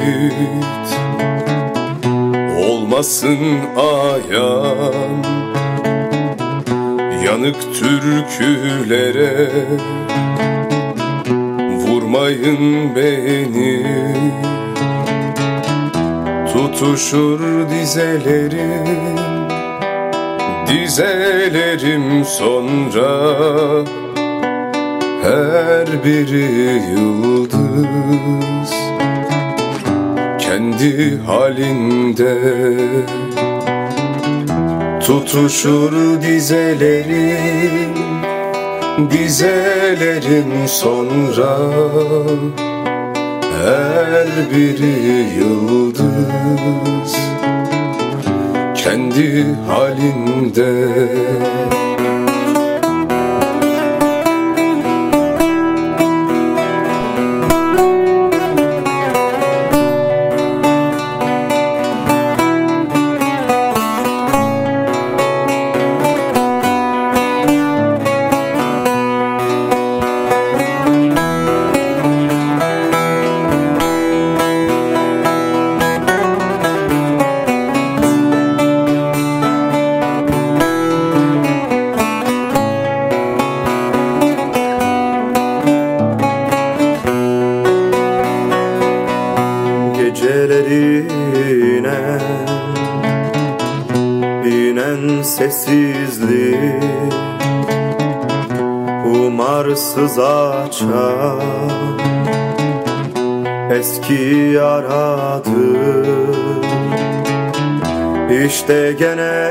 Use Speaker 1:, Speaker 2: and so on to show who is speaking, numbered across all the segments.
Speaker 1: vakit Olmasın ayan Yanık türkülere. Vurmayın beni. Tutuşur dizelerim Dizelerim sonra. Her biri yıldız. Kendi halinde. Tutuşur dizelerim Dizelerim sonra. Her biri yıldız Kendi halinde
Speaker 2: sessizlik Umarsız açar eski yaradır. İşte gene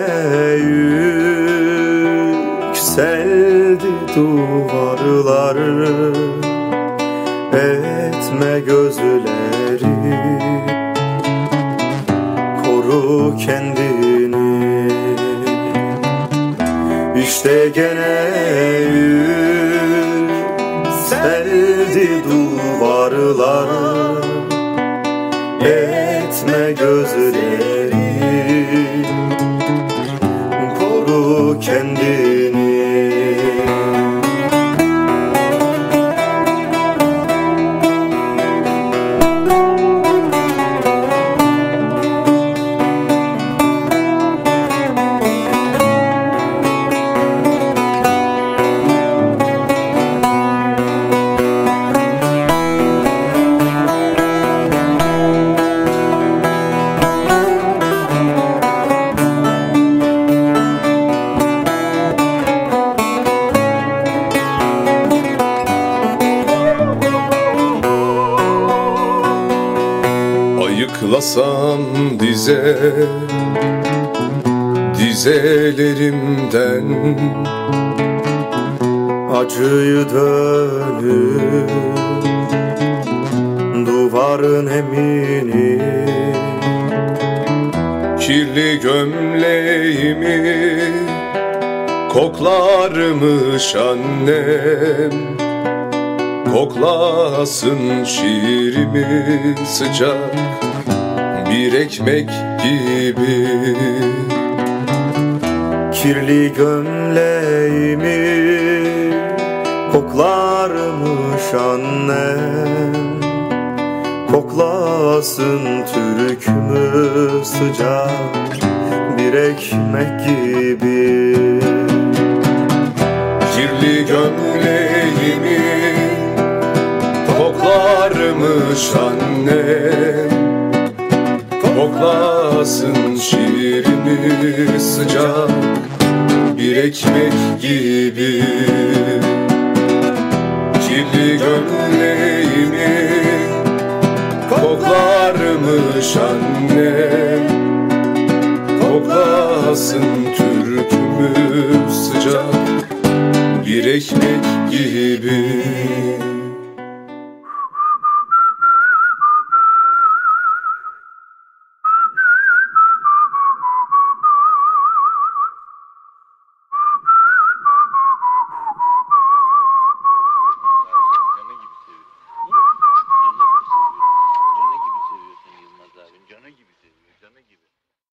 Speaker 2: yükseldi duvarlar. Etme gözleri Koru kendini İşte gene yükseldi duvarlar Etme gözleri. Koru kendini
Speaker 1: Ayıklasam dize Dizelerimden
Speaker 2: Acıyı dönüp Duvarın emini
Speaker 1: Kirli gömleğimi Koklarmış annem. Koklasın şiirimi sıcak Bir ekmek gibi.
Speaker 2: Kirli gömleğimi Koklarmış annem. Koklasın türkümü sıcak Bir ekmek gibi.
Speaker 1: Kirli gömleğimi Koklarmış annem Koklasın şiirimi sıcak Bir ekmek gibi. Kirli gömleğimi Koklarmış annem Koklasın türkümü sıcak Bir ekmek gibi